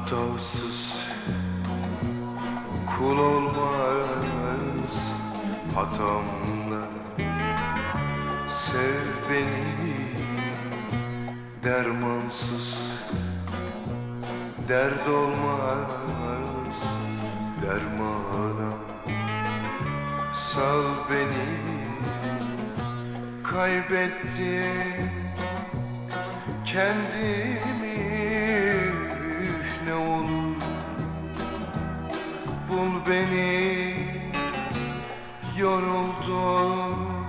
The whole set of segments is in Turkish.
Hatasız kul olmaz hatamla Sev beni dermansız. Dert olmaz dermana. Sal beni kaybettim kendimi ne olur. Bul beni. Yoruldum.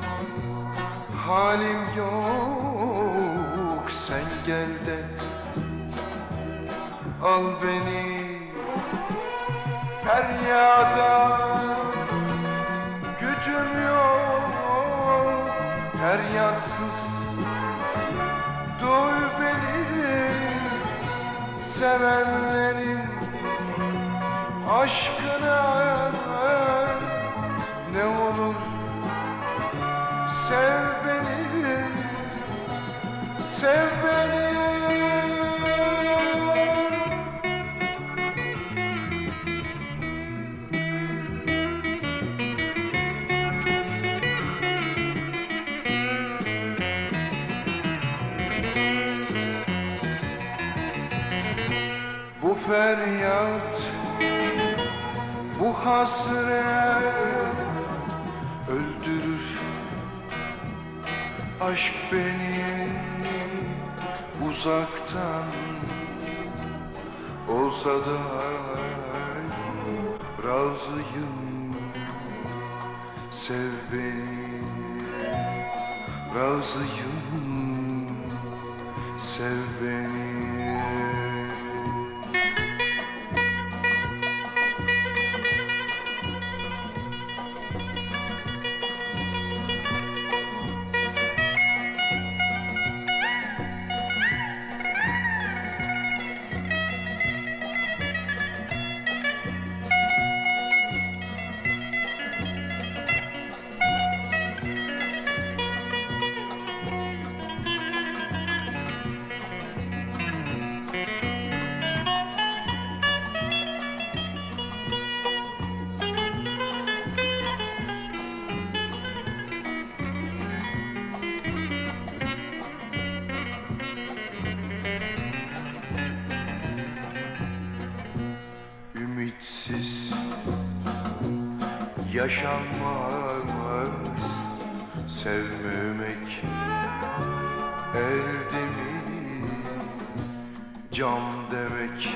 Halim yok. Sen gel de al beni. Feryada gücüm yok. Feryatsız Duy beni. Sevenlerin aşkına ne olur sev beni sev beni. Bu feryat Bu hasret Öldürür. Aşk beni Uzaktan Olsa da Razıyım. Sev beni Razıyım. Sev beni yaşanmaz Sevmemek elde mi Cam demek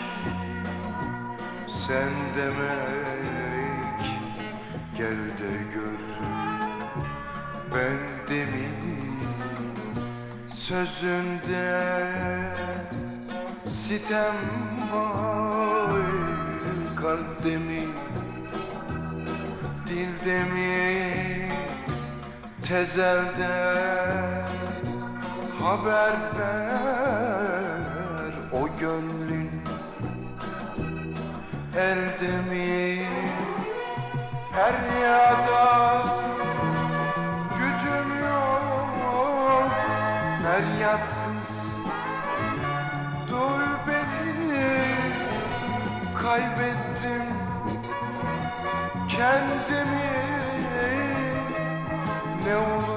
Sen demek. Gel de gör Ben de Sözünde sitem var Kalpte mi Dilde mi Tezelde Haber ver. O gönlün Elde mi Feryada Gücüm yok. Feryatsız Kaybettim Kendimi. Ne olur